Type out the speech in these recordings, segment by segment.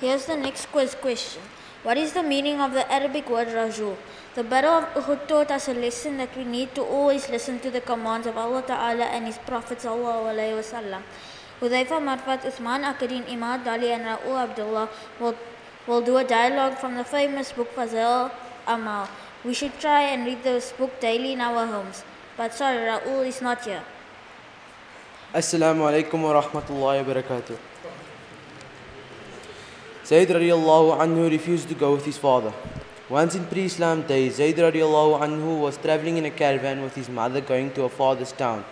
Here's the next quiz question. What is the meaning of the Arabic word rajul? The Battle of Uhud taught us a lesson that we need to always listen to the commands of Allah Ta'ala and His Prophet Sallallahu Alaihi Wasallam. Hudayfa Marfat, Uthman Akadin, Imad Dali and Ra'u Abdullah will, will do a dialogue from the famous book Fazail Amal. We should try and read this book daily in our homes. But sorry, Ra'ul is not here. Assalamu alaikum wa rahmatullahi wa barakatuh. Zayd radiallahu anhu refused to go with his father. Once in pre-Islam days, Zayd radiallahu anhu was traveling in a caravan with his mother going to a father's town.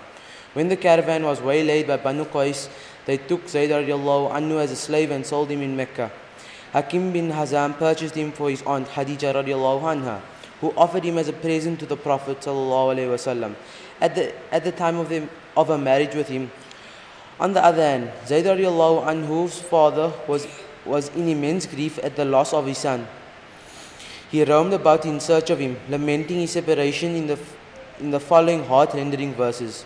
When the caravan was waylaid by Banu Qais, they took Zayd radiallahu anhu as a slave and sold him in Mecca. Hakim bin Hizam purchased him for his aunt Khadija radiallahu anha, who offered him as a present to the Prophet sallallahu alaihi wasallam at the, at the time of, the, of her marriage with him. On the other hand, Zayd radiallahu anhu's father was, was in immense grief at the loss of his son. He roamed about in search of him, lamenting his separation in the, in the following heart-rendering verses.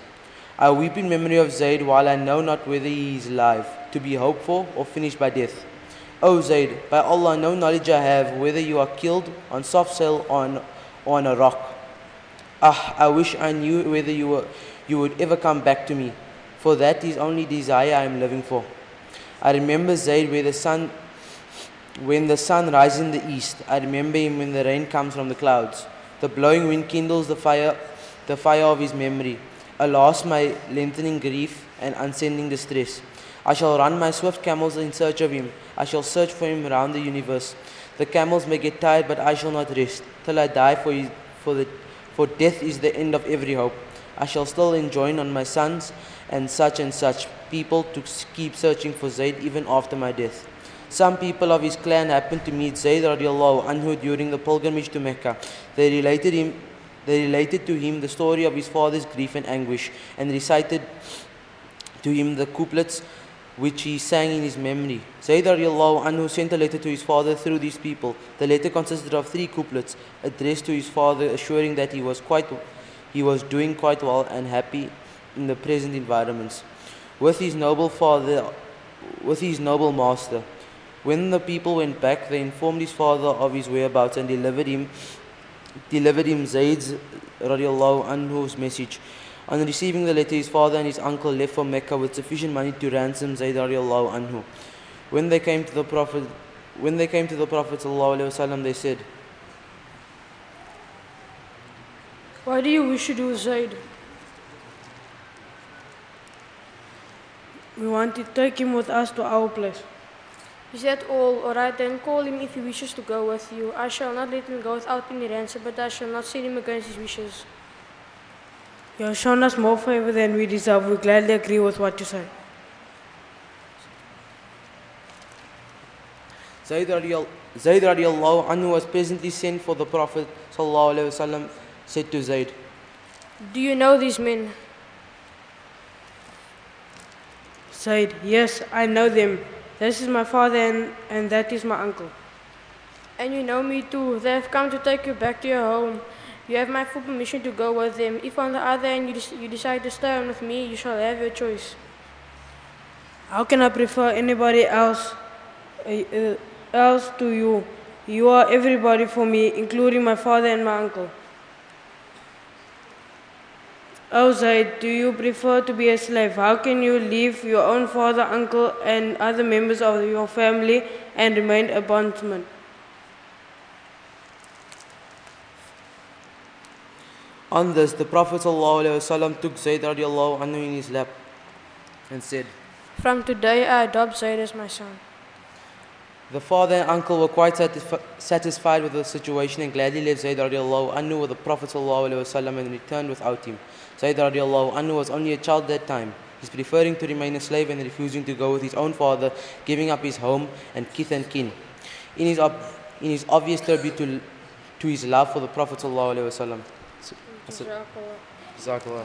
I weep in memory of Zayd while I know not whether he is alive, to be hoped for or finished by death. O Zayd, by Allah, no knowledge I have whether you are killed on soft soil or on, or on a rock. Ah, I wish I knew whether you, were, you would ever come back to me, for that is only desire I am living for. I remember Zayd where the sun, when the sun rises in the east. I remember him when the rain comes from the clouds. The blowing wind kindles the fire, the fire of his memory. Alas, my lengthening grief and unsending distress. I shall run my swift camels in search of him. I shall search for him around the universe. The camels may get tired, but I shall not rest till I die, for, his, for, the, for death is the end of every hope. I shall still enjoin on my sons and such and such people to keep searching for Zayd even after my death. Some people of his clan happened to meet Zayd radiallahu anhu during the pilgrimage to Mecca. They related him they related to him the story of his father's grief and anguish and recited to him the couplets which he sang in his memory. Zayd anhu sent a letter to his father through these people. The letter consisted of three couplets addressed to his father assuring that he was quite he was doing quite well and happy in the present environments. With his noble father with his noble master. When the people went back, they informed his father of his whereabouts and delivered him delivered him Zayd's radiallahu anhu's message. On receiving the letter, his father and his uncle left for Mecca with sufficient money to ransom Zayd radiallahu anhu. When they came to the Prophet, when they came to the Prophet sallallahu alaihi wasallam, they said, Why do you wish to do Zaid? We want to take him with us to our place. Is that all? Alright, then call him if he wishes to go with you. I shall not let him go without any ransom, but I shall not send him against his wishes. You have shown us more favor than we deserve. We gladly agree with what you say. Zayd radiallahu anhu was presently sent for the Prophet sallallahu alaihi wasallam said to Zayd, Do you know these men? Said, Yes, I know them. This is my father and, and that is my uncle. And you know me too. They have come to take you back to your home. You have my full permission to go with them. If on the other hand you, dec- you decide to stay on with me, you shall have your choice. How can I prefer anybody else uh, uh, else to you? You are everybody for me, including my father and my uncle. Zaid, do you prefer to be a slave? How can you leave your own father, uncle, and other members of your family and remain a bondsman? On this, the Prophet ﷺ took Zayd radiallahu anhu in his lap and said, From today I adopt Zaid as my son. The father and uncle were quite satisfi- satisfied with the situation and gladly left Zayd radiallahu anhu with the Prophet ﷺ and returned without him. Zayd radiallahu anhu was only a child that time. He's preferring to remain a slave and refusing to go with his own father, giving up his home and kith and kin. In his, ob- in his obvious tribute to, to his love for the Prophet ﷺ. Це Закла.